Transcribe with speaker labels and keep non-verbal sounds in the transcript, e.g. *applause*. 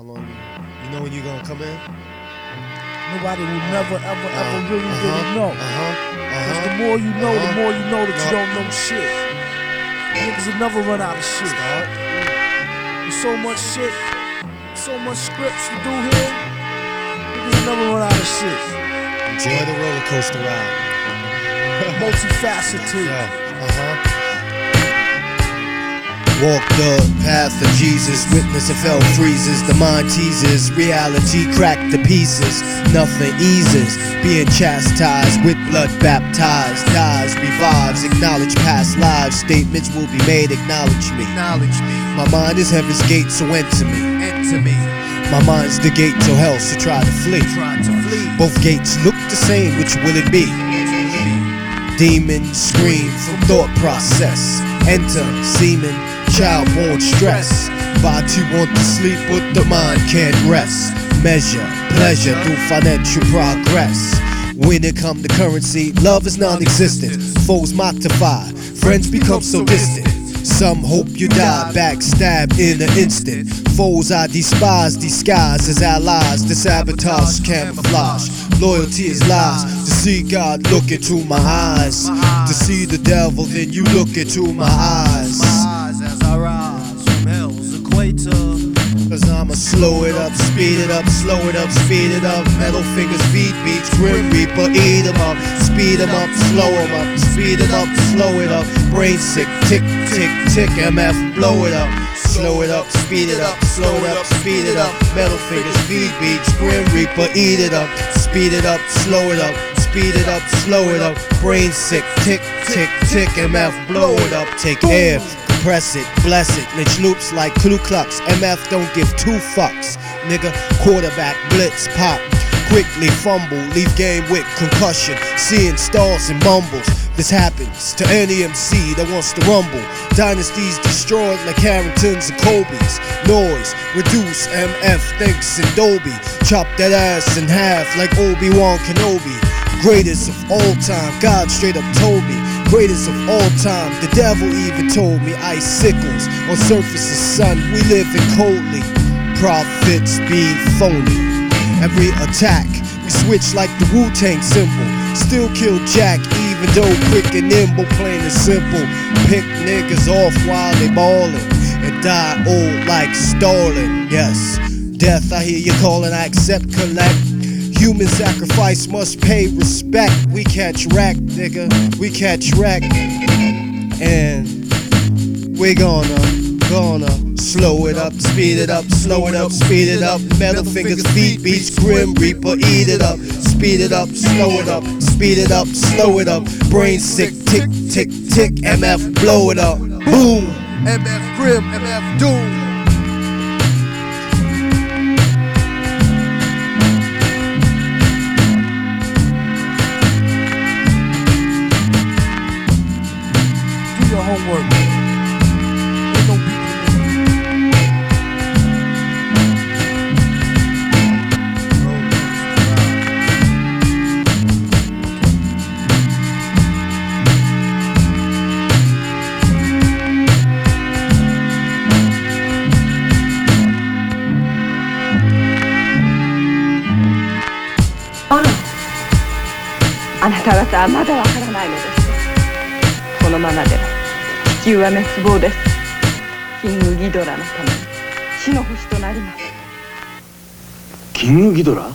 Speaker 1: How long? You, you know when you gonna come in?
Speaker 2: Nobody will never, ever,
Speaker 1: Uh,
Speaker 2: ever really, really
Speaker 1: uh-huh,
Speaker 2: know.
Speaker 1: Uh-huh.
Speaker 2: Cause the
Speaker 1: Uh-huh.
Speaker 2: more you know, the
Speaker 1: Uh-huh.
Speaker 2: more you know that you don't know shit. Niggas will never run out of shit. There's so much shit, so much scripts to do here. Niggas will never run out of shit.
Speaker 1: Enjoy the roller coaster ride. *laughs*
Speaker 2: Multifaceted.
Speaker 1: Yeah. Uh-huh. Walk the path of Jesus, witness of hell freezes, the mind teases, reality cracked to pieces, nothing eases, being chastised with blood baptized, dies, revives, acknowledge past lives, statements will be made, acknowledge me.
Speaker 3: Acknowledge me,
Speaker 1: My mind is heaven's gate, so enter me.
Speaker 3: enter me,
Speaker 1: My mind's the gate to hell, so try to flee.
Speaker 3: try to flee.
Speaker 1: Both gates look the same, which will it be? Demons scream from thought process. Enter semen, child born stress. Body want to sleep, but the mind can't rest. Measure pleasure through financial progress. When it come to currency, love is non-existent. Foes mortify, friends become so distant. Some hope you die, backstabbed in an instant. Foes I despise, disguise as allies. The sabotage, camouflage. Loyalty is lies. To see God look into my eyes. To see the devil, then you look into my eyes.
Speaker 3: I rise from hell's equator.
Speaker 1: Cause I'ma slow it up, speed it up, slow it up, speed it up. Metal fingers, feet beats, grim reaper, eat 'em up. Speed 'em up, slow 'em up, speed it up, slow it up. Brain sick, tick, tick, tick, MF, blow it up. Slow it up, speed it up, slow it up, speed it up. Metal fingers, feet beats, grim reaper, eat it up. Speed it up, slow it up, speed it up, slow it up. Brain sick, tick, tick, tick, MF, blow it up. Take air, compress it, bless it. Mitch loops like Ku Klux. MF don't give two fucks. Nigga, quarterback, blitz, pop. Quickly fumble, leave game with concussion. Seeing stars and mumbles. This happens to any MC that wants to rumble. Dynasties destroyed like Carringtons and Colby's. Noise, reduce, MF thinks in Dolby. Chop that ass in half like Obi-Wan Kenobi. Greatest of all time, God straight up told me. Greatest of all time, the devil even told me. Icicles on surface of sun, we live in coldly. Prophets be phony. Every attack, we switch like the Wu Tang symbol. Still kill Jack, even though quick and nimble, plain and simple. Pick niggas off while they ballin' and die old like Stalin. Yes, death, I hear you calling, I accept, collect. Human sacrifice must pay respect. We catch wreck, nigga. We catch wreck. And we gonna, gonna slow it up, speed it up, slow it up, speed it up. Metal fingers, feet beats, grim reaper, eat it up. Speed it up, slow it up, speed it up, slow it up. Brain sick, tick, tick, tick, MF, blow it up. Boom.
Speaker 3: MF Grim, MF Doom.
Speaker 4: あなた方はまだわからないのです。このままでは。地球は滅亡です。キングギドラのために死の星となります。
Speaker 5: キングギドラ？